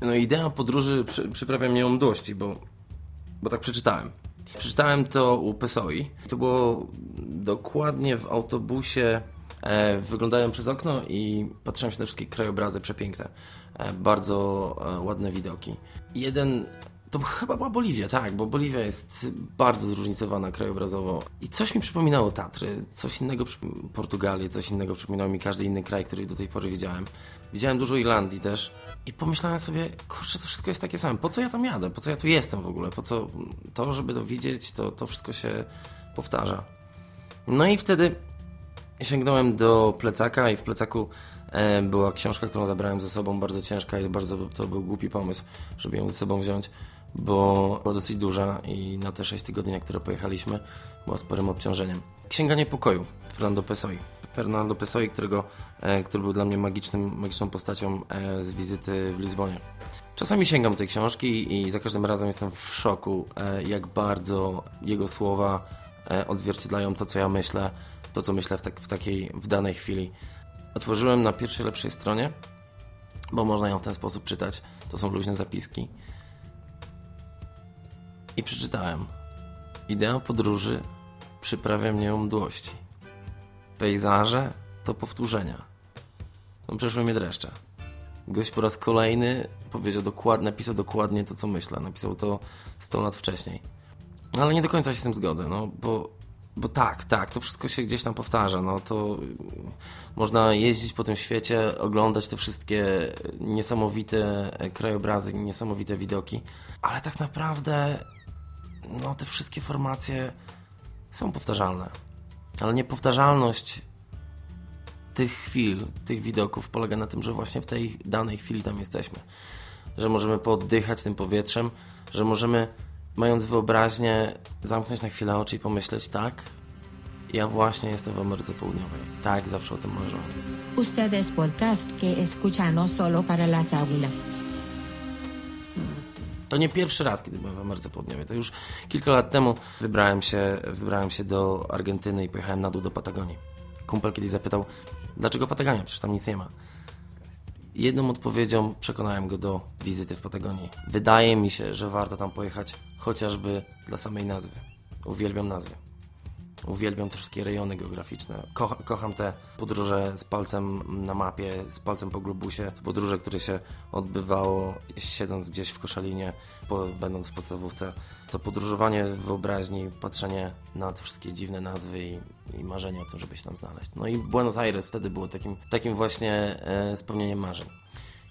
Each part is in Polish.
No idea podróży przy, przyprawia mnie mdłości, bo, bo tak przeczytałem. Przeczytałem to u Pesoi. To było dokładnie w autobusie. E, wyglądałem przez okno i patrzyłem się na wszystkie krajobrazy przepiękne. E, bardzo e, ładne widoki. Jeden to chyba była Boliwia, tak, bo Boliwia jest bardzo zróżnicowana krajobrazowo. I coś mi przypominało Tatry, coś innego Portugalię, coś innego przypominał mi każdy inny kraj, który do tej pory widziałem. Widziałem dużo Irlandii też i pomyślałem sobie, kurczę, to wszystko jest takie same. Po co ja tam jadę? Po co ja tu jestem w ogóle? Po co to, żeby to widzieć, to, to wszystko się powtarza. No i wtedy sięgnąłem do plecaka i w plecaku e, była książka, którą zabrałem ze sobą, bardzo ciężka i bardzo to był głupi pomysł, żeby ją ze sobą wziąć bo była dosyć duża i na te 6 tygodni, na które pojechaliśmy, była sporym obciążeniem. Księga Niepokoju Fernando Pessoy. Fernando Pessoy, którego, e, który był dla mnie magicznym, magiczną postacią e, z wizyty w Lizbonie. Czasami sięgam tej książki i za każdym razem jestem w szoku, e, jak bardzo jego słowa odzwierciedlają to, co ja myślę, to, co myślę w, tak, w takiej, w danej chwili. Otworzyłem na pierwszej lepszej stronie, bo można ją w ten sposób czytać. To są luźne zapiski i przeczytałem. Idea podróży przyprawia mnie o mdłości. Pejzaże to powtórzenia. No przeszły mnie dreszcze. Gość po raz kolejny powiedział dokładnie, napisał dokładnie to, co myślę. Napisał to 100 lat wcześniej. Ale nie do końca się z tym zgodzę, no bo, bo tak, tak, to wszystko się gdzieś tam powtarza. No to można jeździć po tym świecie, oglądać te wszystkie niesamowite krajobrazy, niesamowite widoki, ale tak naprawdę no te wszystkie formacje są powtarzalne. Ale niepowtarzalność tych chwil, tych widoków polega na tym, że właśnie w tej danej chwili tam jesteśmy. Że możemy poddychać tym powietrzem, że możemy, mając wyobraźnię, zamknąć na chwilę oczy i pomyśleć, tak, ja właśnie jestem w Ameryce Południowej. Tak, zawsze o tym marzyłem. Ustedes podcast que escucha no solo para las águilas. To nie pierwszy raz, kiedy byłem w Ameryce Południowej. To już kilka lat temu wybrałem się, wybrałem się do Argentyny i pojechałem na dół do Patagonii. Kumpel kiedyś zapytał, dlaczego Patagonia? Przecież tam nic nie ma. Jedną odpowiedzią przekonałem go do wizyty w Patagonii. Wydaje mi się, że warto tam pojechać chociażby dla samej nazwy. Uwielbiam nazwy. Uwielbiam te wszystkie rejony geograficzne. Kocha, kocham te podróże z palcem na mapie, z palcem po globusie. Podróże, które się odbywało siedząc gdzieś w koszalinie, po, będąc w podstawówce. To podróżowanie w wyobraźni, patrzenie na te wszystkie dziwne nazwy i, i marzenie o tym, żeby się tam znaleźć. No i Buenos Aires wtedy było takim, takim właśnie e, spełnieniem marzeń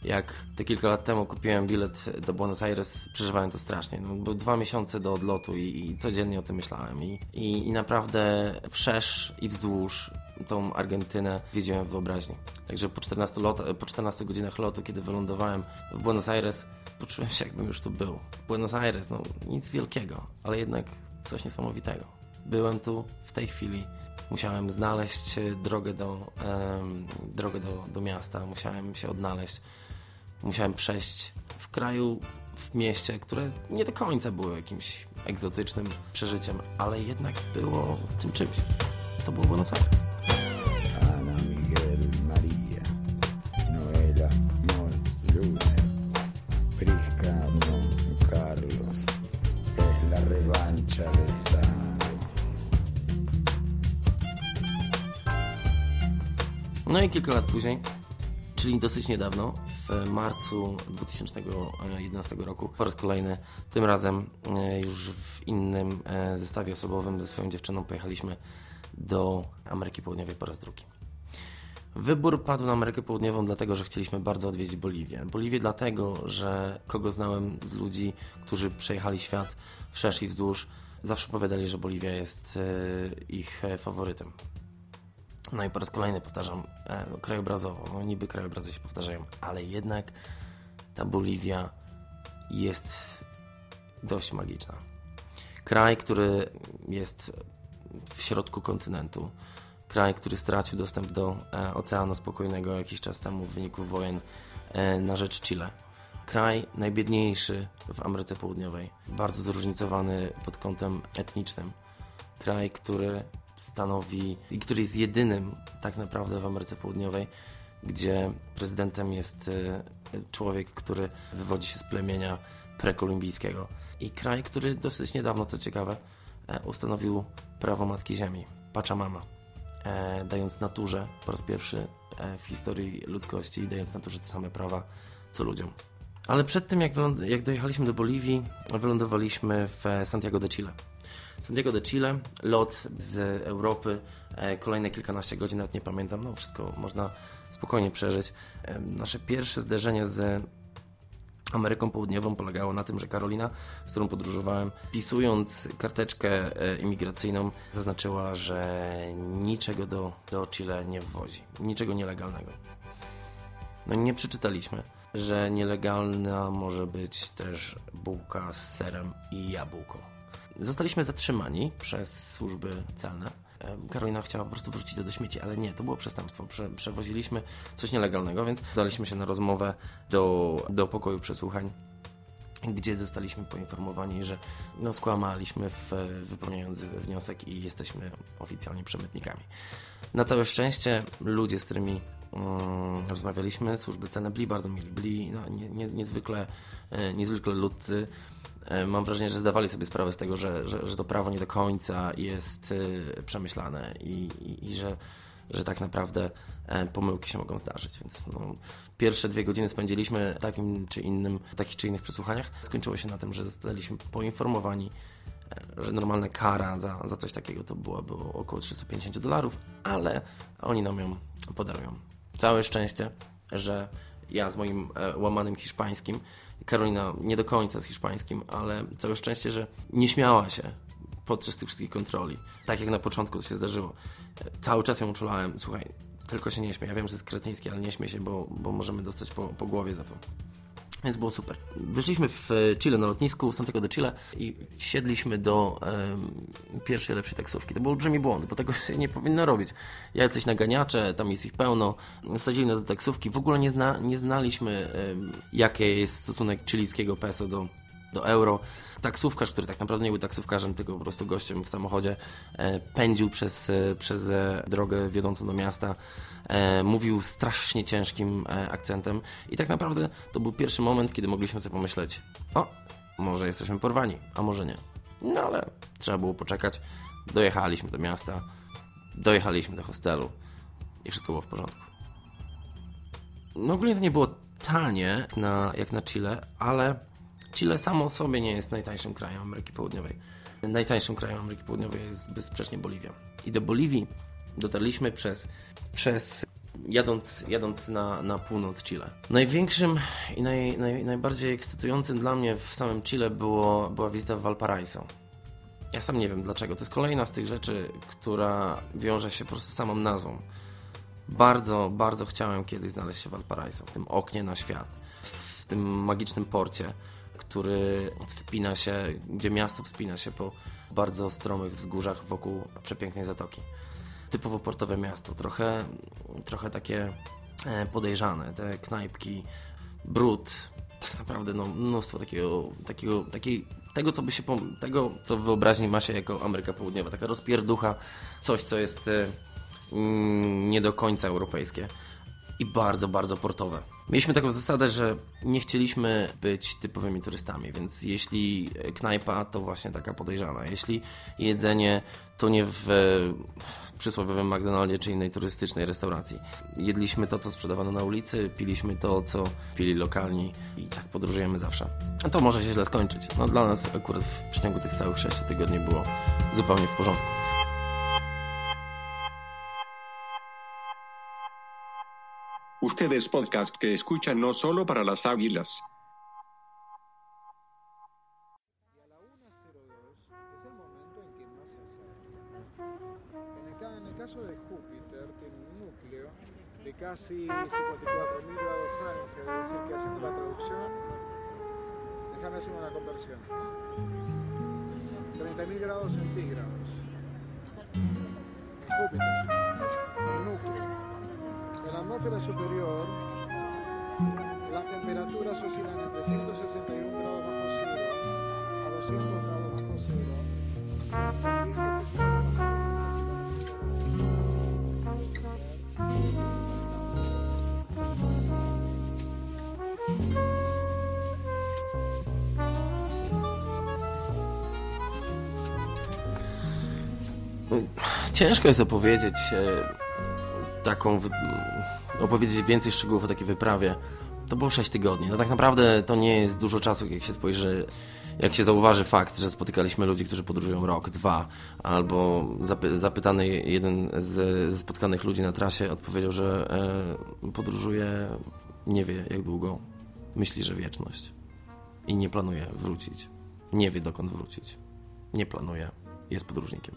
jak te kilka lat temu kupiłem bilet do Buenos Aires, przeżywałem to strasznie. No, były dwa miesiące do odlotu i, i codziennie o tym myślałem. I, i, I, naprawdę wszerz i wzdłuż tą Argentynę wiedziałem w wyobraźni. Także po 14, lot, po 14 godzinach lotu, kiedy wylądowałem w Buenos Aires, poczułem się jakbym już tu był. Buenos Aires, no nic wielkiego, ale jednak coś niesamowitego. Byłem tu w tej chwili musiałem znaleźć drogę do, um, drogę do, do miasta, musiałem się odnaleźć musiałem przejść w kraju, w mieście, które nie do końca było jakimś egzotycznym przeżyciem, ale jednak było tym czymś. To było Buenos Aires. No i kilka lat później, czyli dosyć niedawno, w marcu 2011 roku po raz kolejny, tym razem e, już w innym e, zestawie osobowym ze swoją dziewczyną pojechaliśmy do Ameryki Południowej po raz drugi. Wybór padł na Amerykę Południową dlatego, że chcieliśmy bardzo odwiedzić Boliwię. Boliwię dlatego, że kogo znałem z ludzi, którzy przejechali świat wszerz i wzdłuż, zawsze powiadali, że Boliwia jest e, ich faworytem. No i po raz kolejny powtarzam, e, no, krajobrazowo, no niby krajobrazy się powtarzają, ale jednak ta Boliwia jest dość magiczna. Kraj, który jest w środku kontynentu, kraj, który stracił dostęp do e, Oceanu Spokojnego jakiś czas temu w wyniku wojen e, na rzecz Chile. Kraj najbiedniejszy w Ameryce Południowej, bardzo zróżnicowany pod kątem etnicznym. Kraj, który stanowi i który jest jedynym tak naprawdę w Ameryce Południowej, gdzie prezydentem jest e, człowiek, który wywodzi się z plemienia prekolumbijskiego. I kraj, który dosyć niedawno, co ciekawe, e, ustanowił prawo Matki Ziemi, Pachamama, e, dając naturze po raz pierwszy w historii ludzkości, dając naturze te same prawa co ludziom. Ale przed tym, jak, jak dojechaliśmy do Boliwii, wylądowaliśmy w Santiago de Chile. Santiago de Chile, lot z Europy, e, kolejne kilkanaście godzin, nawet nie pamiętam, no wszystko można spokojnie przeżyć. Nasze pierwsze zderzenie z Ameryką Południową polegało na tym, że Karolina, z którą podróżowałem, pisując karteczkę e, imigracyjną, zaznaczyła, że niczego do, do Chile nie wwozi, niczego nielegalnego. No nie przeczytaliśmy, że nielegalna może być też bułka z serem i jabłko. Zostaliśmy zatrzymani przez służby celne. Karolina chciała po prostu wrzucić to do śmieci, ale nie, to było przestępstwo. Prze przewoziliśmy coś nielegalnego, więc daliśmy się na rozmowę do, do pokoju przesłuchań gdzie zostaliśmy poinformowani, że no, skłamaliśmy w, wypełniając wniosek i jesteśmy oficjalnie przemytnikami. Na całe szczęście ludzie, z którymi um, rozmawialiśmy, służby celne byli bardzo mili, byli no, nie, nie, niezwykle, e, niezwykle ludcy, mam wrażenie, że zdawali sobie sprawę z tego, że, że, że to prawo nie do końca jest e, przemyślane i, i, i że, że tak naprawdę e, pomyłki się mogą zdarzyć. Więc no, pierwsze dwie godziny spędziliśmy takim czy innym, takich czy innych przesłuchaniach. Skończyło się na tym, że zostaliśmy poinformowani, że normalna kara za, za coś takiego to byłaby około 350 dolarów, ale oni nam ją podarują. Całe szczęście, że ja z moim łamanym hiszpańskim Karolina nie do końca z hiszpańskim, ale całe szczęście, że nie śmiała się podczas tych wszystkich kontroli. Tak jak na początku to się zdarzyło. Cały czas ją uczulałem, słuchaj, tylko się nie śmiej. Ja wiem, że jest kretyńskie, ale nie śmiej się, bo, bo możemy dostać po, po głowie za to. Więc było super. Wyszliśmy w Chile na lotnisku, Santiago de Chile i wsiedliśmy do um, pierwszej lepszej taksówki. To był olbrzymi błąd, bo tego się nie powinno robić. Jacyś naganiacze, tam jest ich pełno, sadzili nas do taksówki. W ogóle nie, zna, nie znaliśmy, um, jaki jest stosunek chilijskiego peso do, do euro taksówkarz, który tak naprawdę nie był taksówkarzem, tylko po prostu gościem w samochodzie, e, pędził przez, e, przez e, drogę wiodącą do miasta, mówił strasznie ciężkim akcentem i tak naprawdę to był pierwszy moment, kiedy mogliśmy sobie pomyśleć, o, może jesteśmy porwani, a może nie. No ale trzeba było poczekać. Dojechaliśmy do miasta, dojechaliśmy do hostelu i wszystko było w porządku. No ogólnie to nie było tanie na, jak na Chile, ale Chile samo sobie nie jest najtańszym krajem Ameryki Południowej. Najtańszym krajem Ameryki Południowej jest bezsprzecznie Boliwia. I do Boliwii dotarliśmy przez, przez jadąc, jadąc na, na północ Chile. Największym i naj, naj, najbardziej ekscytującym dla mnie w samym Chile było, była wizyta w Valparaiso. Ja sam nie wiem dlaczego. To jest kolejna z tych rzeczy, która wiąże się po prostu samą nazwą. Bardzo, bardzo chciałem kiedyś znaleźć się w Valparaiso, w tym oknie na świat, w tym magicznym porcie który wspina się, gdzie miasto wspina się po bardzo stromych wzgórzach wokół przepięknej zatoki. Typowo portowe miasto, trochę, trochę takie e, podejrzane, te knajpki, brud, tak naprawdę no, mnóstwo takiego, takiego, takiej, tego, co by się, tego, co w wyobraźni ma się jako Ameryka Południowa, taka rozpierducha, coś, co jest e, mm, nie do końca europejskie i bardzo, bardzo portowe. Mieliśmy taką zasadę, że nie chcieliśmy być typowymi turystami, więc jeśli knajpa, to właśnie taka podejrzana. Jeśli jedzenie, to nie w przysłowiowym McDonaldzie czy innej turystycznej restauracji. Jedliśmy to, co sprzedawano na ulicy, piliśmy to, co pili lokalni i tak podróżujemy zawsze. A to może się źle skończyć. No dla nas akurat w przeciągu tych całych 6 tygodni było zupełnie w porządku. Ustedes podcast que escuchan no solo para las águilas. Y a la 1.02 es el momento en que más se acerca. En el, caso de Júpiter, tiene un núcleo de casi 54.000 grados Fahrenheit, es decir, que haciendo la traducción, déjame hacer una conversión. 30.000 grados centígrados. En Júpiter, el núcleo. atmósfera superior, las temperaturas oscilan entre 161 y grados bajo cero a 200 grados bajo cero. Ciężko jest opowiedzieć e, taką, opowiedzieć więcej szczegółów o takiej wyprawie. To było 6 tygodni. No tak naprawdę to nie jest dużo czasu, jak się spojrzy, jak się zauważy fakt, że spotykaliśmy ludzi, którzy podróżują rok, dwa, albo zapy zapytany jeden z, ze spotkanych ludzi na trasie odpowiedział, że e, podróżuje nie wie jak długo, myśli, że wieczność i nie planuje wrócić. Nie wie dokąd wrócić. Nie planuje. Jest podróżnikiem.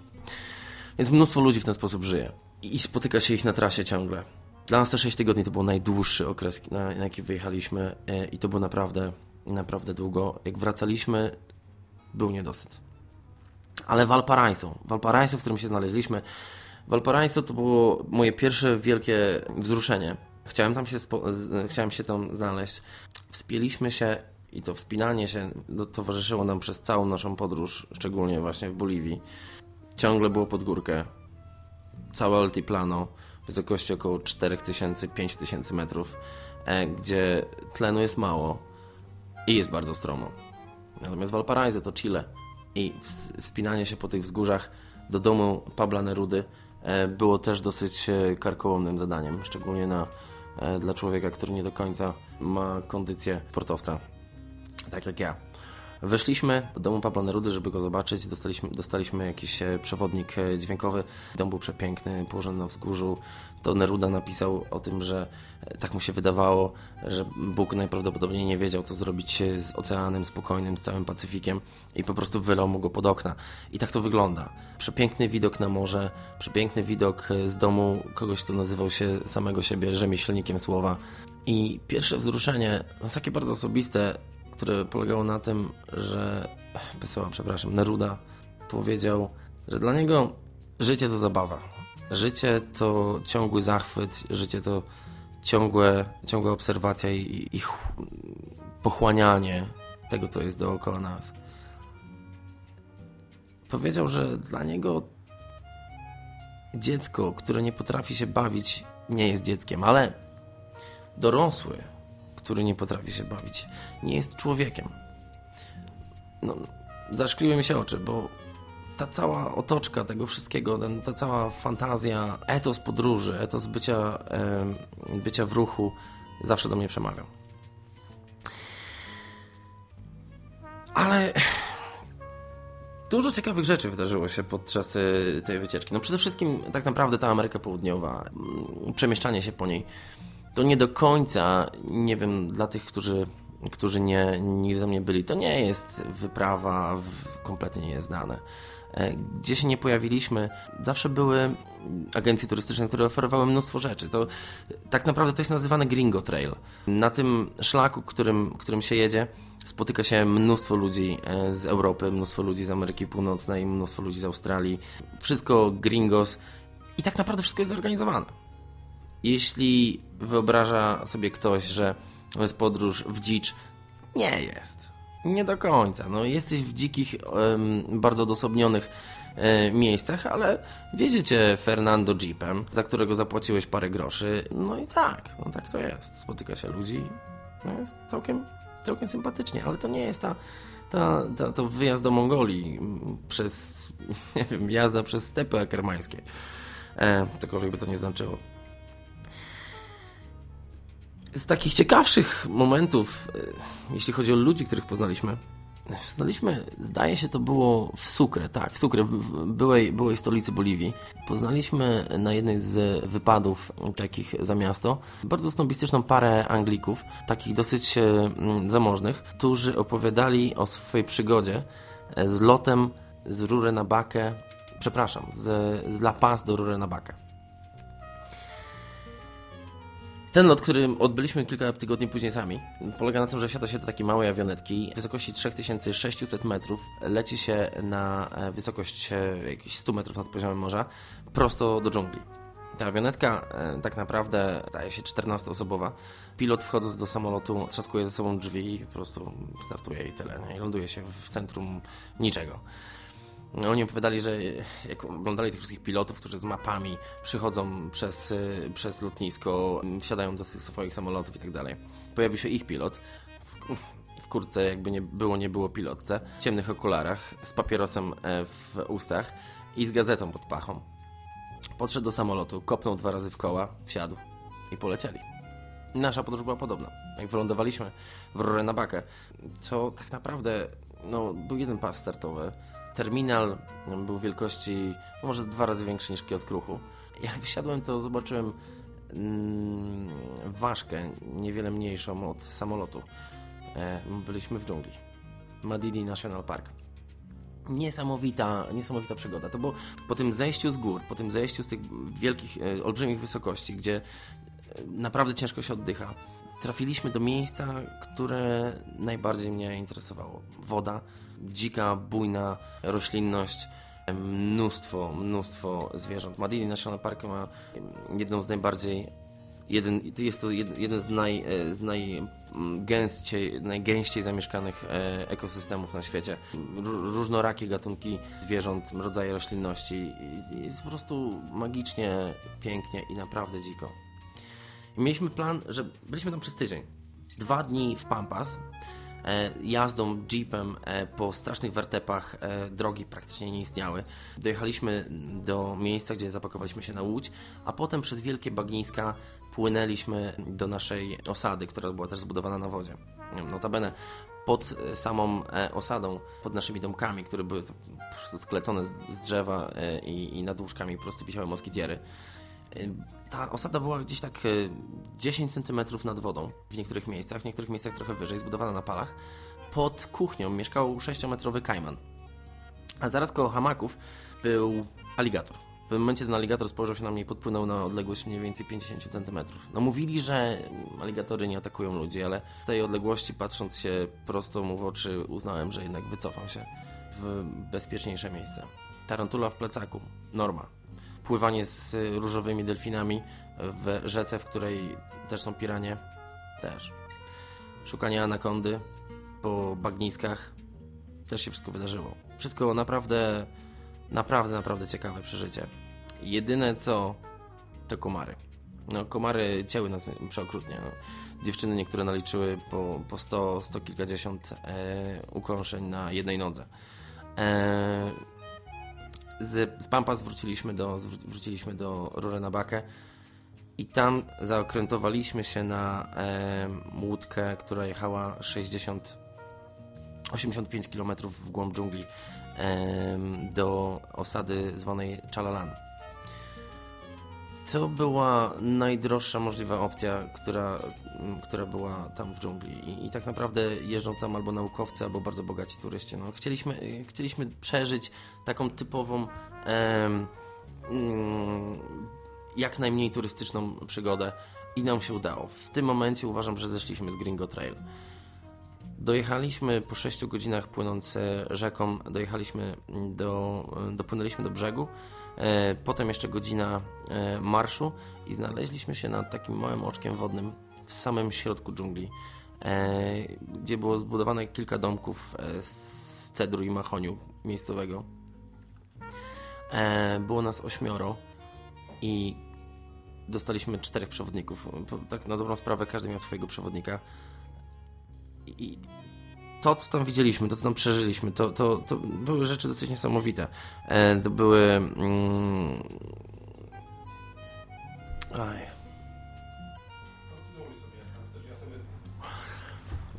Więc mnóstwo ludzi w ten sposób żyje i spotyka się ich na trasie ciągle. Dla nas te 6 tygodni to był najdłuższy okres, na, na jaki wyjechaliśmy e, i to było naprawdę, naprawdę długo. Jak wracaliśmy, był niedosyt. Ale Valparaiso, Valparaiso, w którym się znaleźliśmy, Valparaiso to było moje pierwsze wielkie wzruszenie. Chciałem tam się, chciałem się tam znaleźć. Wspięliśmy się i to wspinanie się towarzyszyło nam przez całą naszą podróż, szczególnie właśnie w Boliwii. Ciągle było pod górkę. Całe Altiplano wysokości około 4000-5000 metrów, e, gdzie tlenu jest mało i jest bardzo stromo. Natomiast Valparaiso to Chile i wspinanie się po tych wzgórzach do domu Pabla Nerudy e, było też dosyć e, karkołomnym zadaniem, szczególnie na, dla człowieka, który nie do końca ma kondycję sportowca, tak jak ja. Weszliśmy do domu Pablo Nerudy, żeby go zobaczyć. Dostaliśmy, dostaliśmy jakiś e, przewodnik e, dźwiękowy. Dom był przepiękny, położony na wzgórzu. To Neruda napisał o tym, że e, tak mu się wydawało, że Bóg najprawdopodobniej nie wiedział, co zrobić z oceanem spokojnym, z całym Pacyfikiem i po prostu wylał mu go pod okna. I tak to wygląda. Przepiękny widok na morze, przepiękny widok z domu kogoś, kto nazywał się samego siebie rzemieślnikiem słowa. I pierwsze wzruszenie, no takie bardzo osobiste, które polegało na tym, że Pessoa, przepraszam, Neruda powiedział, że dla niego życie to zabawa. Życie to ciągły zachwyt, życie to ciągłe, ciągła obserwacja i, i pochłanianie tego, co jest dookoła nas. Powiedział, że dla niego dziecko, które nie potrafi się bawić, nie jest dzieckiem, ale dorosły, który nie potrafi się bawić, nie jest człowiekiem. No, zaszkliły mi się oczy, bo ta cała otoczka tego wszystkiego, ten, ta cała fantazja, etos podróży, etos bycia, e, bycia w ruchu zawsze do mnie przemawiał. Ale dużo ciekawych rzeczy wydarzyło się podczas e, tej wycieczki. No przede wszystkim tak naprawdę ta Ameryka Południowa, mm, przemieszczanie się po niej to nie do końca, nie wiem, dla tych, którzy, którzy nie, nigdy tam nie byli, to nie jest wyprawa w, kompletnie nieznane. E, gdzie się nie pojawiliśmy, zawsze były agencje turystyczne, które oferowały mnóstwo rzeczy. To tak naprawdę to jest nazywane Gringo Trail. Na tym szlaku, którym, którym się jedzie, spotyka się mnóstwo ludzi e, z Europy, mnóstwo ludzi z Ameryki Północnej, mnóstwo ludzi z Australii. Wszystko gringos i tak naprawdę wszystko jest zorganizowane. Jeśli wyobraża sobie ktoś, że to jest podróż w dzicz, nie jest. Nie do końca. No, jesteś w dzikich, bardzo odosobnionych e, miejscach, ale wieziecie Fernando Jeepem, za którego zapłaciłeś parę groszy. No i tak, no tak to jest. Spotyka się ludzi, no jest całkiem, całkiem sympatycznie, ale to nie jest ta, ta, ta, to wyjazd do Mongolii przez, nie wiem, jazda przez stepy akermańskie. E, cokolwiek by to nie znaczyło z takich ciekawszych momentów, e, jeśli chodzi o ludzi, których poznaliśmy, Poznaliśmy, zdaje się, to było w Sucre, tak, w Sucre, w byłej, byłej stolicy Boliwii. Poznaliśmy na jednej z wypadów takich za miasto bardzo snobistyczną parę Anglików, takich dosyć e, zamożnych, którzy opowiadali o swojej przygodzie e, z lotem z Rury na Bakę, przepraszam, z, z La Paz do Rury na Bakę. Ten lot, który odbyliśmy kilka tygodni później sami, polega na tym, że wsiada się do takiej małej awionetki w wysokości 3600 metrów, leci się na e, wysokość e, jakieś 100 metrów nad poziomem morza, prosto do dżungli. Ta awionetka e, tak naprawdę daje się 14-osobowa. Pilot wchodząc do samolotu trzaskuje ze sobą drzwi i po prostu startuje i tyle. Nie? I ląduje się w centrum niczego. Oni opowiadali, że jak oglądali tych wszystkich pilotów, którzy z mapami przychodzą przez, przez lotnisko, wsiadają do swoich samolotów i tak dalej. Pojawił się ich pilot w, w kurtce, jakby nie było, nie było pilotce, w ciemnych okularach, z papierosem e, w ustach i z gazetą pod pachą. Podszedł do samolotu, kopnął dwa razy w koła, wsiadł i polecieli. Nasza podróż była podobna. Jak wylądowaliśmy w Rorenabakę, to tak naprawdę no, był jeden pas startowy. Terminal był wielkości no, może dwa razy większy niż kiosk ruchu. Jak wysiadłem, to zobaczyłem mm, ważkę niewiele mniejszą od samolotu. E, byliśmy w dżungli. Madidi National Park. Niesamowita, niesamowita przygoda. To było po tym zejściu z gór, po tym zejściu z tych wielkich, e, olbrzymich wysokości, gdzie e, naprawdę ciężko się oddycha. Trafiliśmy do miejsca, które najbardziej mnie interesowało. Woda, dzika, bujna roślinność, mnóstwo, mnóstwo zwierząt. Madini National Park ma jedną z najbardziej jeden, jest to jeden z, naj, e, z najgęściej, najgęściej zamieszkanych e, ekosystemów na świecie. Różnorakie gatunki zwierząt, rodzaje roślinności. Jest po prostu magicznie, pięknie i naprawdę dziko. Mieliśmy plan, że byliśmy tam przez tydzień. Dwa dni w Pampas, jazdą jeepem e, po strasznych wertepach e, drogi praktycznie nie istniały. Dojechaliśmy do miejsca, gdzie zapakowaliśmy się na łódź, a potem przez wielkie bagniska płynęliśmy do naszej osady, która była też zbudowana na wodzie. Notabene pod samą osadą, pod naszymi domkami, które były sklecone z drzewa i, i nad łóżkami po prostu wisiały moskitiery ta osada była gdzieś tak 10 e, cm nad wodą w niektórych miejscach, w niektórych miejscach trochę wyżej, zbudowana na palach. Pod kuchnią mieszkał 6-metrowy kajman. A zaraz koło hamaków był aligator. W pewnym momencie ten aligator spojrzał się na mnie i podpłynął na odległość mniej więcej 50 cm. No mówili, że aligatory nie atakują ludzi, ale w tej odległości patrząc się prosto mu w oczy uznałem, że jednak wycofam się w bezpieczniejsze miejsce. Tarantula w plecaku. Norma pływanie z różowymi delfinami w rzece, w której też są piranie. Też. Szukanie anakondy po bagniskach. Też się wszystko wydarzyło. Wszystko naprawdę, naprawdę, naprawdę ciekawe przeżycie. Jedyne co, to komary. No, komary cięły nas przeokrutnie. No. Dziewczyny niektóre naliczyły po, po 100, 100 kilkadziesiąt e, ukąszeń na jednej nodze. E, z, z Pampas wróciliśmy do, wróciliśmy do Rurenabakę i tam zaokrętowaliśmy się na e, łódkę, która jechała 60 85 km w głąb dżungli e, do osady zwanej Chalalan. To była najdroższa możliwa opcja, która, która była tam w dżungli. I, I, tak naprawdę jeżdżą tam albo naukowcy, albo bardzo bogaci turyści. No, chcieliśmy, chcieliśmy przeżyć taką typową, em, mm, jak najmniej turystyczną przygodę i nam się udało. W tym momencie uważam, że zeszliśmy z Gringo Trail. Dojechaliśmy po 6 godzinach płynąc rzeką, dojechaliśmy do, dopłynęliśmy do brzegu E, potem jeszcze godzina e, marszu i znaleźliśmy się nad takim małym oczkiem wodnym w samym środku dżungli, e, gdzie było zbudowane kilka domków z cedru i machoniu miejscowego. Było nas ośmioro i dostaliśmy czterech przewodników. Tak na dobrą sprawę każdy miał swojego przewodnika. I to, co tam widzieliśmy, to, co tam przeżyliśmy, to, to, to były rzeczy dosyć niesamowite. E, to były... Mm, aj.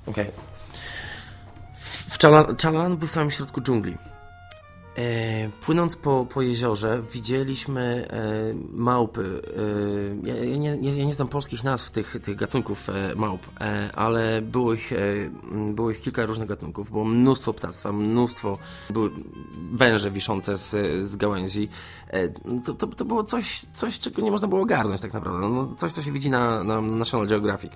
Okej. Okay. W Chalan był w samym środku dżungli. E, płynąc po, po jeziorze widzieliśmy e, małpy. E, ja, ja, nie, ja, nie znam polskich nazw tych, tych gatunków małp, ale było ich, było ich kilka różnych gatunków. Było mnóstwo ptactwa, mnóstwo były węże wiszące z, z gałęzi. To, to, to było coś, coś, czego nie można było ogarnąć tak naprawdę. No, coś, co się widzi na, na National Geographic.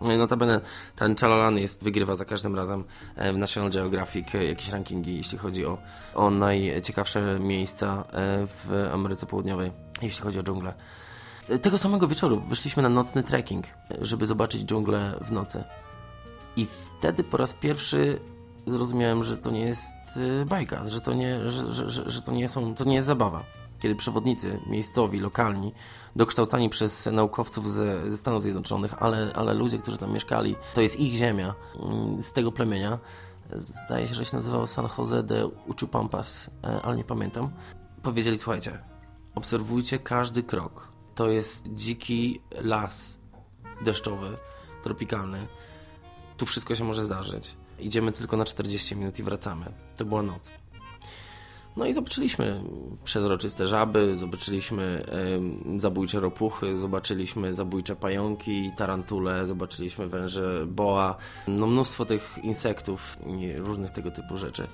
No notabene ten Chalalan jest, wygrywa za każdym razem e, w National Geographic e, jakieś rankingi, jeśli chodzi o, o najciekawsze miejsca e, w Ameryce Południowej, jeśli chodzi o dżunglę. Tego samego wieczoru wyszliśmy na nocny trekking, żeby zobaczyć dżunglę w nocy. I wtedy po raz pierwszy zrozumiałem, że to nie jest bajka, że to nie, że, że, że, że to nie, są, to nie jest zabawa kiedy przewodnicy miejscowi, lokalni, dokształcani przez naukowców ze, ze Stanów Zjednoczonych, ale, ale ludzie, którzy tam mieszkali, to jest ich ziemia, mm, z tego plemienia, zdaje się, że się nazywało San Jose de Uchupampas, e, ale nie pamiętam, powiedzieli, słuchajcie, obserwujcie każdy krok. To jest dziki las deszczowy, tropikalny. Tu wszystko się może zdarzyć. Idziemy tylko na 40 minut i wracamy. To była noc. No i zobaczyliśmy przezroczyste żaby, zobaczyliśmy y, zabójcze ropuchy, zobaczyliśmy zabójcze pająki, tarantule, zobaczyliśmy węże boa, no mnóstwo tych insektów i różnych tego typu rzeczy.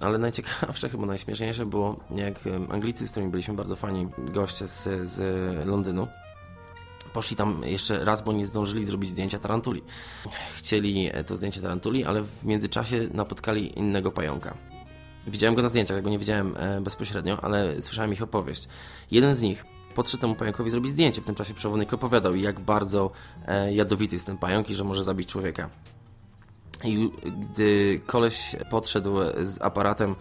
Ale najciekawsze, chyba najśmieszniejsze było, jak Anglicy, z którymi byliśmy bardzo fani goście z, z Londynu, poszli tam jeszcze raz, bo nie zdążyli zrobić zdjęcia tarantuli. Chcieli to zdjęcie tarantuli, ale w międzyczasie napotkali innego pająka. Widziałem go na zdjęciach, go nie widziałem e, bezpośrednio, ale słyszałem ich opowieść. Jeden z nich podszedł temu pająkowi zrobić zdjęcie. W tym czasie przewodnik opowiadał, jak bardzo e, jadowity jest ten pająk i że może zabić człowieka. I gdy koleś podszedł z aparatem,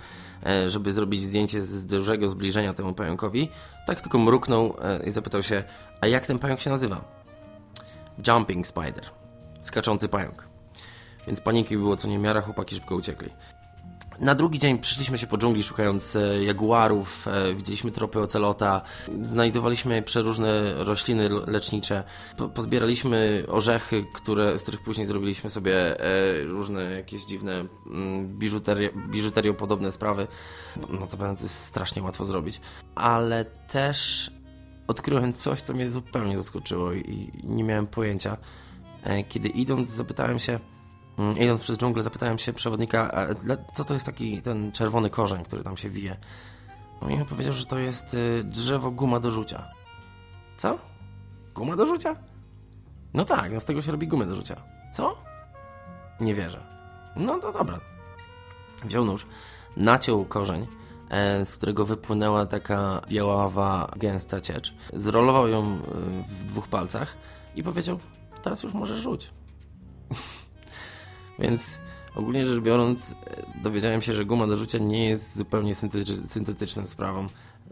e, żeby zrobić zdjęcie z dużego zbliżenia temu pająkowi, tak tylko mruknął i zapytał się, a jak ten pająk się nazywa? Jumping Spider. Skaczący pająk. Więc paniki było co niemiara, chłopaki szybko uciekli. Na drugi dzień przyszliśmy się po dżungli szukając e, jaguarów, e, widzieliśmy tropy ocelota, znajdowaliśmy przeróżne rośliny lecznicze, pozbieraliśmy orzechy, które, z których później zrobiliśmy sobie e, różne jakieś dziwne mm, biżuterio, podobne sprawy. No to będzie strasznie łatwo zrobić. Ale też odkryłem coś, co mnie zupełnie zaskoczyło i nie miałem pojęcia. Kiedy idąc zapytałem się, idąc przez dżunglę zapytałem się przewodnika, co to jest taki ten czerwony korzeń, który tam się wije. On mi powiedział, że to jest y, drzewo guma do rzucia. Co? Guma do rzucia? No tak, no z tego się robi gumę do rzucia. Co? Nie wierzę. No to dobra. Wziął nóż, naciął korzeń, e, z którego wypłynęła taka biaława, gęsta ciecz. Zrolował ją y, w dwóch palcach i powiedział, teraz już możesz rzuć. Więc ogólnie rzecz biorąc, e, dowiedziałem się, że guma do rzucia nie jest zupełnie syntetyczną sprawą.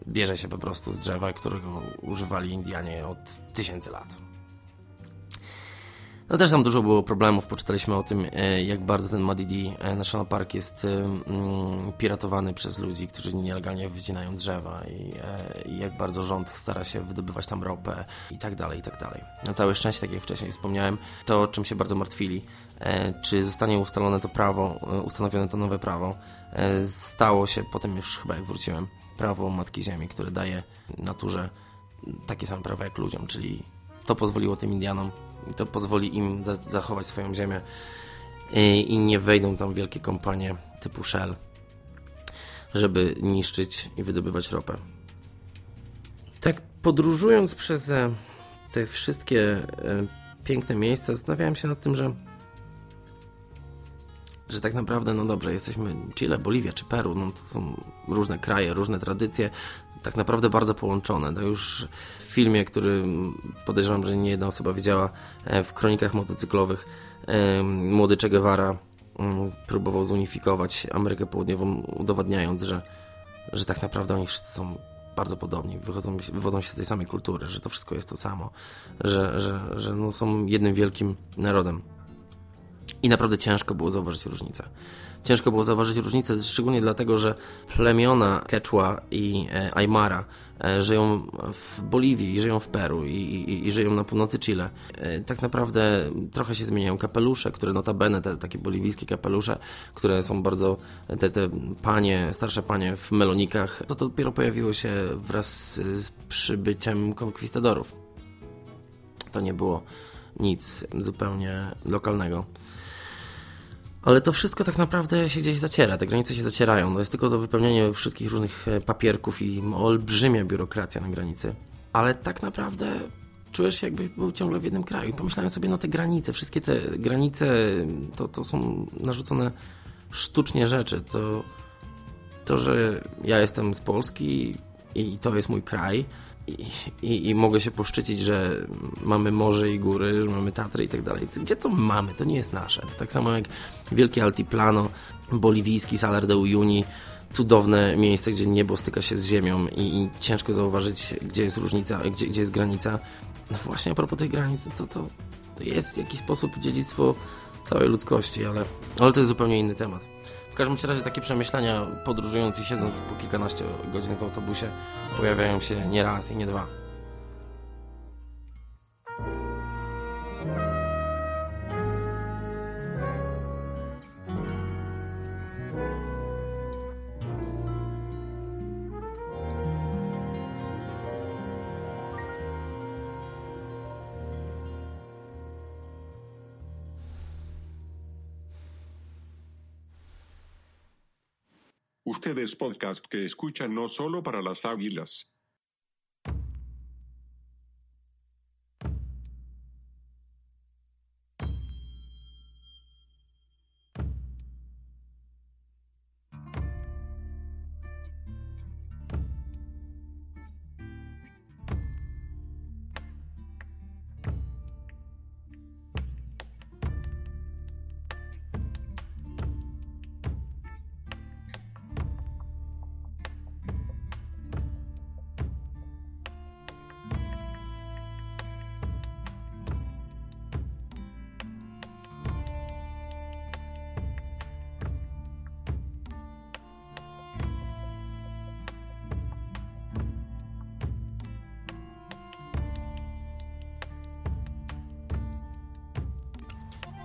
Bierze się po prostu z drzewa, którego używali Indianie od tysięcy lat. No też tam dużo było problemów, poczytaliśmy o tym, e, jak bardzo ten Madidi e, National Park jest mm, piratowany przez ludzi, którzy nielegalnie wycinają drzewa i, jak bardzo rząd stara się wydobywać tam ropę i tak dalej, i tak dalej. Na całe szczęście, tak jak wcześniej wspomniałem, to czym się bardzo martwili, E, czy zostanie ustalone to prawo, e, ustanowione to nowe prawo. E, stało się potem już chyba jak wróciłem, prawo Matki Ziemi, które daje naturze takie same prawa jak ludziom, czyli to pozwoliło tym Indianom, to pozwoli im zachować swoją ziemię i nie wejdą tam wielkie kompanie typu Shell, żeby niszczyć i wydobywać ropę. Tak podróżując przez te wszystkie piękne miejsca, zastanawiałem się nad tym, że że tak naprawdę, no dobrze, jesteśmy Chile, Boliwia czy Peru, no to są różne kraje, różne tradycje, tak naprawdę bardzo połączone. No już w filmie, który podejrzewam, że nie jedna osoba widziała, e, w kronikach motocyklowych, młody Che Guevara mm, próbował zunifikować Amerykę Południową, udowadniając, że, że tak naprawdę oni wszyscy są bardzo podobni, wychodzą, wywodzą się z tej samej kultury, że to wszystko jest to samo, że, że, że no są jednym wielkim narodem. I naprawdę ciężko było zauważyć różnicę. Ciężko było zauważyć różnicę, szczególnie dlatego, że plemiona Quechua i e, Aymara e, żyją w Boliwii żyją w Peru i, i, i, żyją na północy Chile. E, tak naprawdę trochę się zmieniają kapelusze, które notabene, te takie boliwijskie kapelusze, które są bardzo, te, te panie, starsze panie w melonikach, to, to dopiero pojawiło się wraz z przybyciem konkwistadorów. To nie było nic zupełnie lokalnego. Ale to wszystko tak naprawdę się gdzieś zaciera, te granice się zacierają. To jest tylko do wypełnienia wszystkich różnych e, papierków i olbrzymia biurokracja na granicy. Ale tak naprawdę czujesz się jakbyś był ciągle w jednym kraju. I pomyślałem sobie, no te granice, wszystkie te granice to, to są narzucone sztucznie rzeczy. To, to, że ja jestem z Polski i to jest mój kraj, i, i, mogę się poszczycić, że mamy morze i góry, że mamy Tatry i tak dalej. Gdzie to mamy? To nie jest nasze. Tak samo jak wielkie Altiplano, boliwijski Salar de Uyuni, cudowne miejsce, gdzie niebo styka się z ziemią i, i ciężko zauważyć, gdzie jest różnica, gdzie, gdzie jest granica. No właśnie a propos tej granicy, to, to, to jest w jakiś sposób dziedzictwo całej ludzkości, ale, ale to jest zupełnie inny temat. W każdym razie takie przemyślenia podróżując i siedząc po kilkanaście godzin w autobusie pojawiają się nie raz i nie dwa. Ustedes podcast que escuchan no solo para las águilas.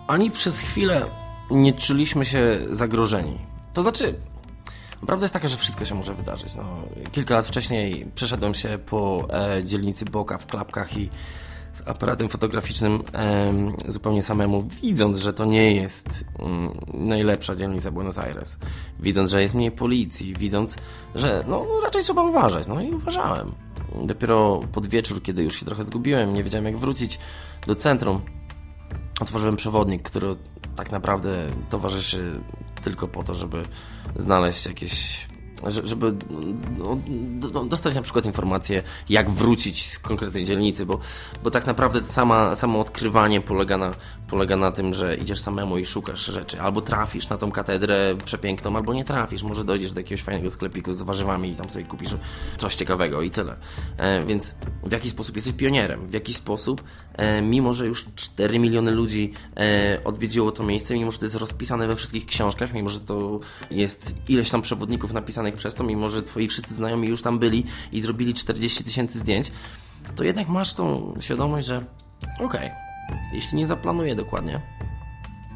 Ani przez chwilę nie czuliśmy się zagrożeni. To znaczy, prawda jest taka, że wszystko się może wydarzyć. No, kilka lat wcześniej przeszedłem się po e, dzielnicy Boka w klapkach i z aparatem fotograficznym e, zupełnie samemu, widząc, że to nie jest mm, najlepsza dzielnica Buenos Aires, widząc, że jest mniej policji, widząc, że no, raczej trzeba uważać. No i uważałem. Dopiero pod wieczór, kiedy już się trochę zgubiłem, nie wiedziałem jak wrócić do centrum, otworzyłem przewodnik, który tak naprawdę towarzyszy tylko po to, żeby znaleźć jakieś żeby no, dostać na przykład informację, jak wrócić z konkretnej dzielnicy, bo, bo tak naprawdę sama, samo odkrywanie polega na, polega na tym, że idziesz samemu i szukasz rzeczy. Albo trafisz na tą katedrę przepiękną, albo nie trafisz. Może dojdziesz do jakiegoś fajnego sklepiku z warzywami i tam sobie kupisz coś ciekawego i tyle. E, więc w jaki sposób jesteś pionierem? W jaki sposób, e, mimo że już 4 miliony ludzi e, odwiedziło to miejsce, mimo że to jest rozpisane we wszystkich książkach, mimo że to jest ileś tam przewodników napisanych przez to, mimo że twoi wszyscy znajomi już tam byli i zrobili 40 tysięcy zdjęć, to jednak masz tą świadomość, że okej, okay, jeśli nie zaplanuję dokładnie,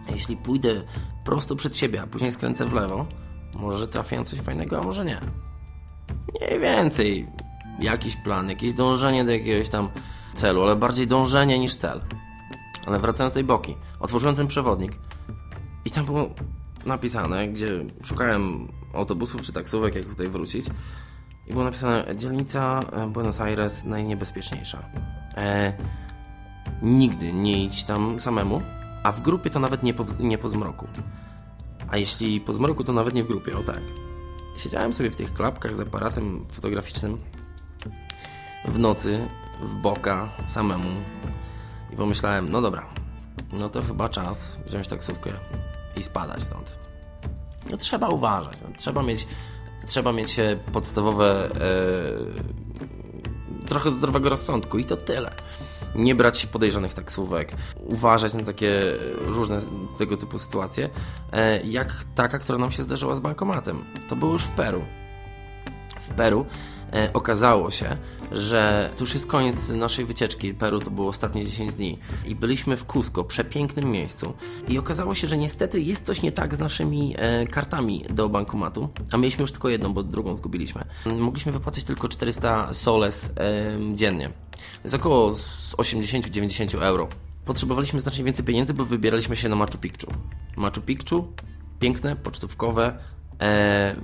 jeśli pójdę prosto przed siebie, a później skręcę w lewo, może trafię na coś fajnego, a może nie. Mniej więcej jakiś plan, jakieś dążenie do jakiegoś tam celu, ale bardziej dążenie niż cel. Ale wracając do tej boki, otworzyłem ten przewodnik i tam było napisane, gdzie szukałem autobusów czy taksówek, jak tutaj wrócić. I było napisane dzielnica e, Buenos Aires najniebezpieczniejsza. E, nigdy nie idź tam samemu, a w grupie to nawet nie po, nie po zmroku. A jeśli po zmroku, to nawet nie w grupie, o tak. Siedziałem sobie w tych klapkach z aparatem fotograficznym w nocy, w boka, samemu i pomyślałem, no dobra, no to chyba czas wziąć taksówkę i spadać stąd. No, trzeba uważać, no, trzeba mieć trzeba mieć e, podstawowe e, trochę zdrowego rozsądku i to tyle. Nie brać podejrzanych taksówek, uważać na takie różne tego typu sytuacje, e, jak taka, która nam się zdarzyła z bankomatem. To było już w Peru. W Peru E, okazało się, że to już jest koniec naszej wycieczki. Peru to było ostatnie 10 dni. I byliśmy w Cusco, przepięknym miejscu. I okazało się, że niestety jest coś nie tak z naszymi e, kartami do bankomatu. A mieliśmy już tylko jedną, bo drugą zgubiliśmy. Mogliśmy wypłacać tylko 400 soles e, dziennie. Jest około 80-90 euro. Potrzebowaliśmy znacznie więcej pieniędzy, bo wybieraliśmy się na Machu Picchu. Machu Picchu, piękne, pocztówkowe, e,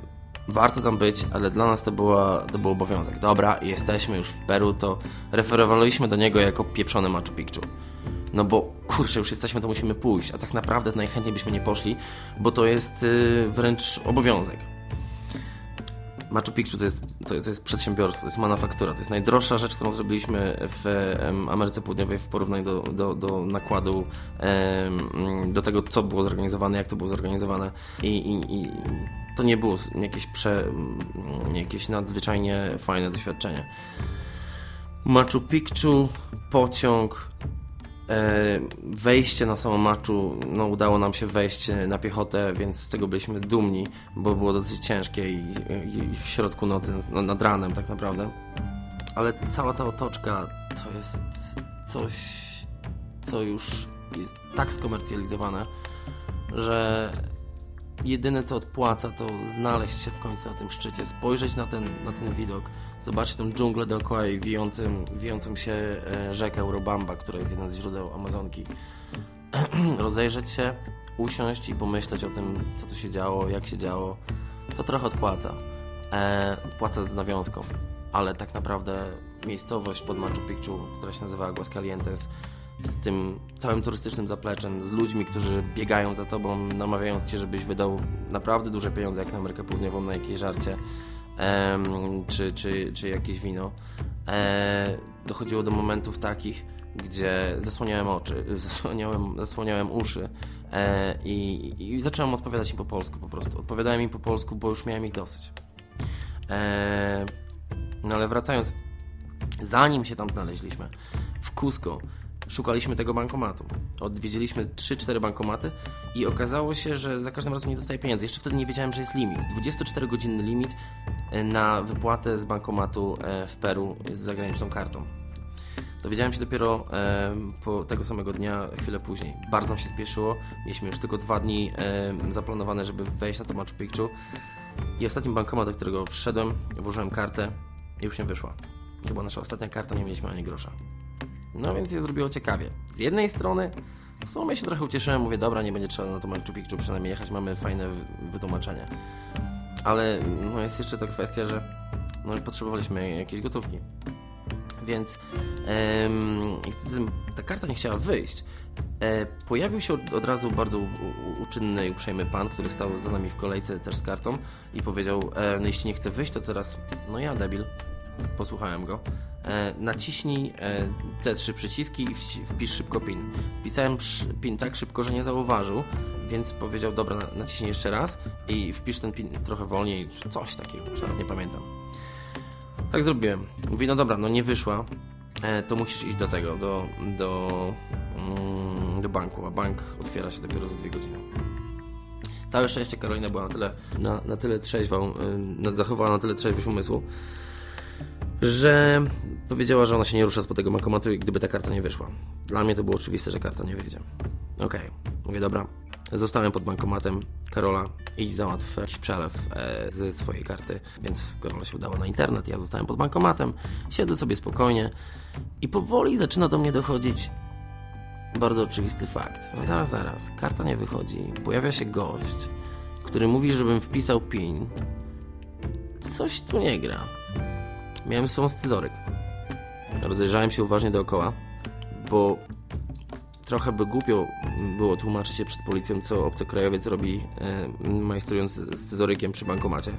warto tam być, ale dla nas to, była, to był obowiązek. Dobra, jesteśmy już w Peru, to referowaliśmy do niego jako pieprzony Machu Picchu. No bo kurczę, już jesteśmy, to musimy pójść, a tak naprawdę najchętniej byśmy nie poszli, bo to jest yy, wręcz obowiązek. Machu Picchu to jest, to jest, to jest przedsiębiorstwo, to jest manufaktura, to jest najdroższa rzecz, którą zrobiliśmy w Ameryce Południowej w porównaniu do, do, do nakładu, do tego, co było zorganizowane, jak to było zorganizowane i, i, i to nie było jakieś, prze, jakieś nadzwyczajnie fajne doświadczenie. Machu Picchu, pociąg, E, wejście na samą maczu, no udało nam się wejść na piechotę, więc z tego byliśmy dumni, bo było dosyć ciężkie i, i w środku nocy, nad ranem tak naprawdę. Ale cała ta otoczka to jest coś, co już jest tak skomercjalizowane, że jedyne co odpłaca to znaleźć się w końcu na tym szczycie, spojrzeć na ten, na ten widok, zobaczyć tą dżunglę dookoła i wijącym, wijącą się e, rzekę Urobamba, która jest jednym z źródeł Amazonki. Rozejrzeć się, usiąść i pomyśleć o tym, co tu się działo, jak się działo, to trochę odpłaca. E, odpłaca z nawiązką, ale tak naprawdę miejscowość pod Machu Picchu, która się nazywa Aguascalientes, z tym całym turystycznym zapleczem, z ludźmi, którzy biegają za tobą, namawiając cię, żebyś wydał naprawdę duże pieniądze, jak na Amerykę Południową, na jakieś żarcie em, czy, czy, czy jakieś wino. E, dochodziło do momentów takich, gdzie zasłaniałem oczy, zasłaniałem, zasłaniałem uszy e, i, i zacząłem odpowiadać im po polsku po prostu. Odpowiadałem im po polsku, bo już miałem ich dosyć. E, no ale wracając, zanim się tam znaleźliśmy, w Cusco szukaliśmy tego bankomatu. Odwiedziliśmy 3-4 bankomaty i okazało się, że za każdym razem nie dostaję pieniędzy. Jeszcze wtedy nie wiedziałem, że jest limit. 24-godzinny limit e, na wypłatę z bankomatu e, w Peru z zagraniczną kartą. Dowiedziałem się dopiero e, po tego samego dnia, chwilę później. Bardzo nam się spieszyło. Mieliśmy już tylko dwa dni e, zaplanowane, żeby wejść na to Machu Picchu. I ostatnim bankomat, do którego przyszedłem, włożyłem kartę i już nie wyszła. To była nasza ostatnia karta, nie mieliśmy ani grosza. No więc je zrobiło ciekawie. Z jednej strony w sumie się trochę ucieszyłem, mówię, dobra, nie będzie trzeba na to Machu Picchu przynajmniej jechać, mamy fajne wytłumaczenie. Ale no, jest jeszcze ta kwestia, że no, potrzebowaliśmy jakiejś gotówki. Więc ta karta nie chciała wyjść, e, pojawił się od, od razu bardzo u, u, uczynny i uprzejmy pan, który stał za nami w kolejce też z kartą i powiedział, e, no jeśli nie chce wyjść, to teraz, no ja debil, posłuchałem go, e, naciśnij e, te trzy przyciski i wpisz szybko PIN. Wpisałem PIN tak szybko, że nie zauważył, więc powiedział, dobra, naciśnij jeszcze raz i wpisz ten PIN trochę wolniej, czy coś takiego, już nawet nie pamiętam. Tak zrobiłem. Mówi, no dobra, no nie wyszła, e, to musisz iść do tego, do, do, mm, do banku, a bank otwiera się dopiero za dwie godziny. Całe szczęście Karolina była na tyle, na, na tyle trzeźwą, y, zachowała na tyle trzeźwość umysłu, że powiedziała, że ona się nie rusza spod tego bankomatu i gdyby ta karta nie wyszła. Dla mnie to było oczywiste, że karta nie wyjdzie. Okej, okay. mówię, dobra, zostałem pod bankomatem. Karola, idź załatw jakiś przelew e, ze swojej karty, więc Karola się udała na internet, ja zostałem pod bankomatem, siedzę sobie spokojnie i powoli zaczyna do mnie dochodzić bardzo oczywisty fakt. No zaraz, zaraz, karta nie wychodzi, pojawia się gość, który mówi, żebym wpisał PIN. Coś tu nie gra. Miałem sobą scyzoryk. Rozejrzałem się uważnie dookoła, bo trochę by głupio było tłumaczyć się przed policją, co obcokrajowiec robi e, majstrując scyzorykiem przy bankomacie.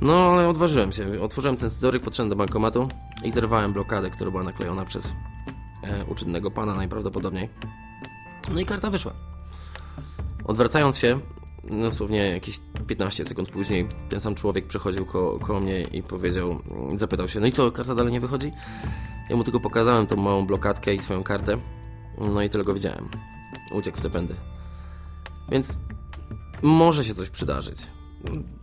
No, ale odważyłem się. Otworzyłem ten scyzoryk, podszedłem do bankomatu i zerwałem blokadę, która była naklejona przez e, uczynnego pana najprawdopodobniej. No i karta wyszła. Odwracając się, dosłownie jakieś 15 sekund później ten sam człowiek przechodził ko koło mnie i powiedział, zapytał się, no i co, karta dalej nie wychodzi? Ja mu tylko pokazałem tą małą blokadkę i swoją kartę, no i tyle go widziałem. Uciekł w te pędy. Więc może się coś przydarzyć.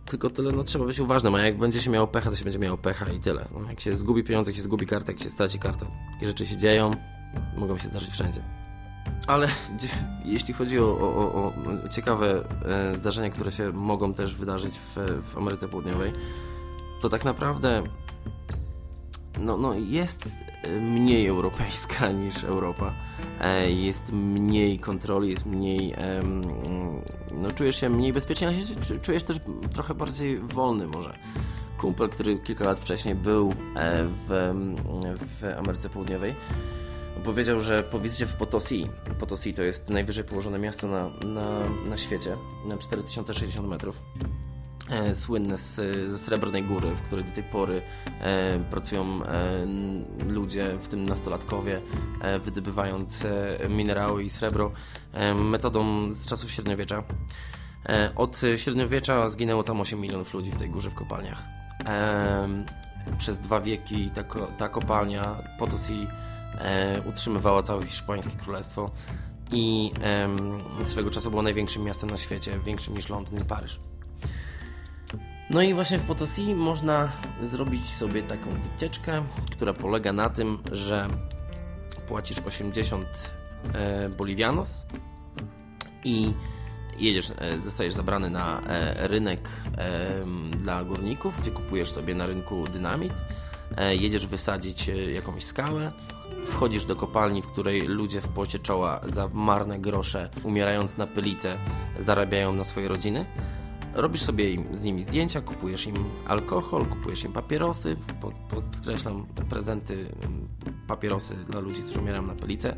Tylko tyle, no trzeba być uważnym, a jak będzie się miało pecha, to się będzie miało pecha i tyle. No, jak się zgubi pieniądze, jak się zgubi kartę, jak się straci kartę, takie rzeczy się dzieją, mogą się zdarzyć wszędzie. Ale jeśli chodzi o, o, o ciekawe e, zdarzenia, które się mogą też wydarzyć w, w Ameryce Południowej, to tak naprawdę no, no jest mniej europejska niż Europa. E, jest mniej kontroli, jest mniej. No, czujesz się mniej bezpiecznie, ale czujesz też trochę bardziej wolny, może. Kumpel, który kilka lat wcześniej był e, w, w Ameryce Południowej, powiedział, że po wizycie w Potosi, Potosi to jest najwyżej położone miasto na, na, na świecie, na 4060 metrów, e, słynne z, ze Srebrnej Góry, w której do tej pory e, pracują e, ludzie, w tym nastolatkowie, e, wydobywając e, minerały i srebro e, metodą z czasów średniowiecza. Od średniowiecza zginęło tam 8 milionów ludzi w tej górze w kopalniach. Przez dwa wieki ta, ta kopalnia Potosi utrzymywała całe hiszpańskie królestwo i e, swego czasu było największym miastem na świecie, większym niż Londyn i Paryż. No i właśnie w Potosi można zrobić sobie taką wycieczkę, która polega na tym, że płacisz 80 e, bolivianos i jedziesz, e, zostajesz zabrany na e, rynek dla górników, gdzie kupujesz sobie na rynku dynamit, jedziesz wysadzić jakąś skałę, wchodzisz do kopalni, w której ludzie w pocie czoła za marne grosze, umierając na pylicę, zarabiają na swoje rodziny. Robisz sobie im, z nimi zdjęcia, kupujesz im alkohol, kupujesz im papierosy, podkreślam prezenty, papierosy dla ludzi, którzy umierają na pylicę.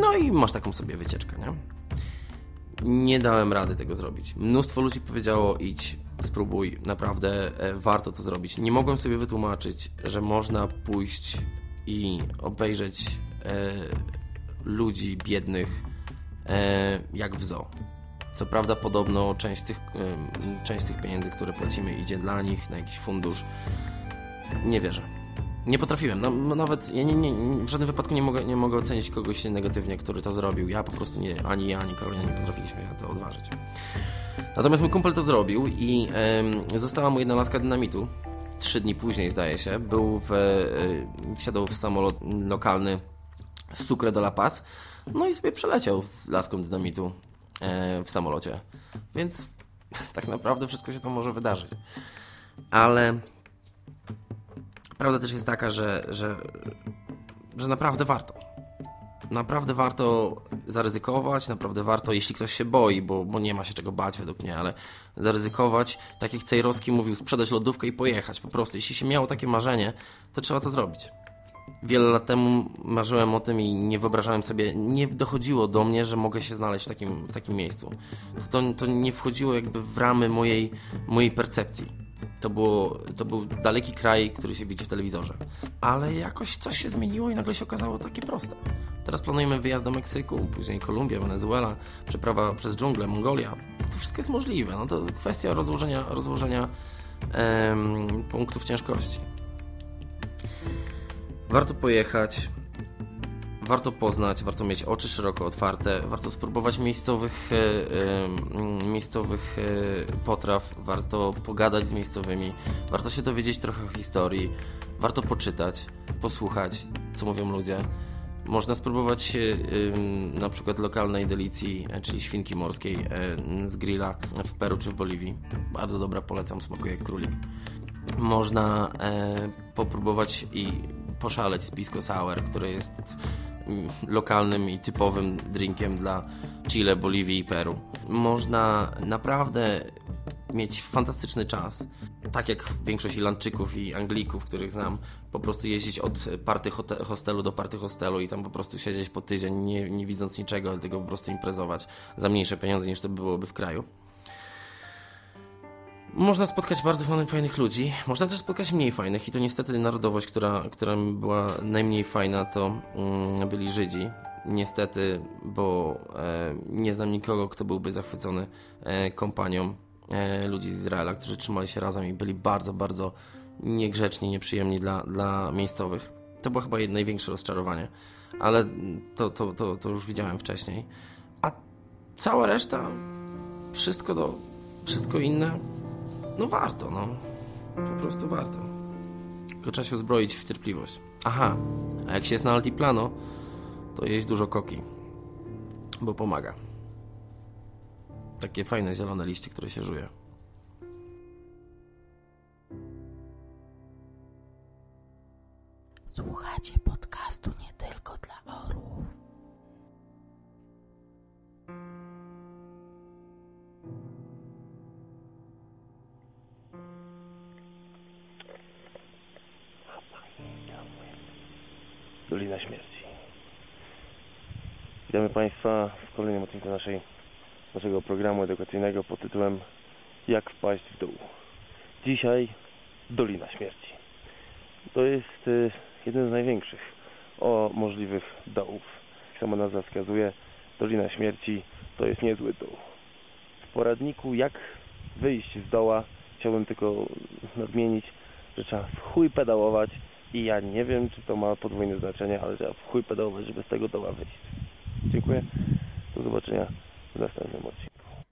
No i masz taką sobie wycieczkę, nie? Nie dałem rady tego zrobić. Mnóstwo ludzi powiedziało idź, spróbuj, naprawdę e, warto to zrobić. Nie mogłem sobie wytłumaczyć, że można pójść i obejrzeć e, ludzi biednych e, jak w zoo. Co prawda podobno część tych, e, część tych pieniędzy, które płacimy idzie dla nich na jakiś fundusz. Nie wierzę. Nie potrafiłem. No, no nawet ja nie, nie, w żadnym wypadku nie mogę, nie mogę ocenić kogoś negatywnie, który to zrobił. Ja po prostu nie, ani ja, ani Karolina nie potrafiliśmy to odważyć. Natomiast mój kumpel to zrobił i została mu jedna laska dynamitu. Trzy dni później, zdaje się, był w, e, wsiadał w samolot lokalny z Sucre do La Paz, no i sobie przeleciał z laską dynamitu e, w samolocie. Więc tak naprawdę wszystko się to może wydarzyć. Ale prawda też jest taka, że, że, że naprawdę warto. Naprawdę warto zaryzykować, naprawdę warto, jeśli ktoś się boi, bo, bo nie ma się czego bać według mnie, ale zaryzykować, tak jak Cejrowski mówił, sprzedać lodówkę i pojechać po prostu. Jeśli się miało takie marzenie, to trzeba to zrobić. Wiele lat temu marzyłem o tym i nie wyobrażałem sobie, nie dochodziło do mnie, że mogę się znaleźć w takim, w takim miejscu. To, to nie wchodziło jakby w ramy mojej, mojej percepcji. To, było, to był daleki kraj, który się widzi w telewizorze. Ale jakoś coś się zmieniło i nagle się okazało takie proste. Teraz planujemy wyjazd do Meksyku, później Kolumbia, Wenezuela, przeprawa przez dżunglę, Mongolia. To wszystko jest możliwe. No to kwestia rozłożenia, rozłożenia em, punktów ciężkości. Warto pojechać, warto poznać, warto mieć oczy szeroko otwarte, warto spróbować miejscowych, e, miejscowych e, potraw, warto pogadać z miejscowymi, warto się dowiedzieć trochę o historii, warto poczytać, posłuchać, co mówią ludzie. Można spróbować na przykład lokalnej delicji, e, czyli świnki morskiej z grilla w Peru czy w Boliwii. Bardzo dobra, polecam, smakuje jak królik. Można popróbować i poszaleć z Pisco Sour, które jest lokalnym i typowym drinkiem dla Chile, Boliwii i Peru. Można naprawdę mieć fantastyczny czas. Tak jak większość Irlandczyków i Anglików, których znam, po prostu jeździć od party hostelu do party hostelu i tam po prostu siedzieć po tydzień, nie, nie widząc niczego, tylko po prostu imprezować za mniejsze pieniądze niż to byłoby w kraju. Można spotkać bardzo fajnych ludzi, można też spotkać mniej fajnych i to niestety narodowość, która, która była najmniej fajna, to mm, byli Żydzi. Niestety, bo e, nie znam nikogo, kto byłby zachwycony e, kompanią e, ludzi z Izraela, którzy trzymali się razem i byli bardzo, bardzo niegrzeczni, nieprzyjemni dla, dla miejscowych. To było chyba największe rozczarowanie, ale to, to, to, to już widziałem wcześniej. A cała reszta, wszystko, do, wszystko inne no warto, no. Po prostu warto. Tylko trzeba się uzbroić w cierpliwość. Aha, a jak się jest na altiplano, to jeść dużo koki. Bo pomaga. Takie fajne zielone liście, które się żuje. Słuchacie podcastu nie tylko dla orłów. Dolina Śmierci. Witamy Państwa w kolejnym odcinku naszej, naszego programu edukacyjnego pod tytułem Jak wpaść w dół. Dzisiaj Dolina Śmierci. To jest y, jeden z największych o możliwych dołów. Jak sama nazwa wskazuje, Dolina Śmierci to jest niezły dół. W poradniku jak wyjść z doła chciałbym tylko nadmienić, że trzeba w chuj pedałować, I ja nie wiem, czy to ma podwójne znaczenie, ale trzeba w chuj pedałować, żeby z tego doła wyjść. Dziękuję. Do zobaczenia w następnym odcinku.